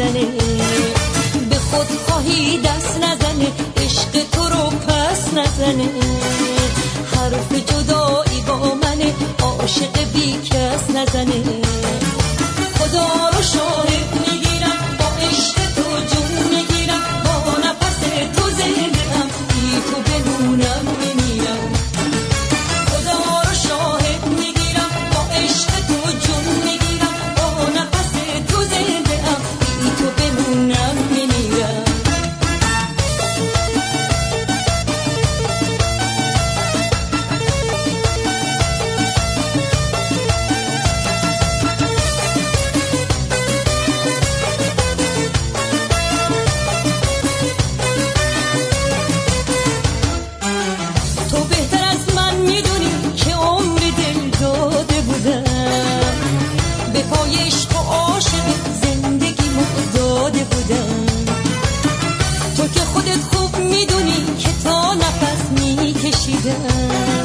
می‌زنه به خود خواهی دست نزنه عشق تو رو پس نزنه. حرف جدایی با من عاشق بی کس نزنه. فریاد آزادگیمو از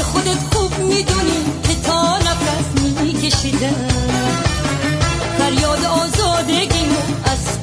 که خودت خوب می‌دونی که تا نفس میکشیدم. فریاد آزادگیمو از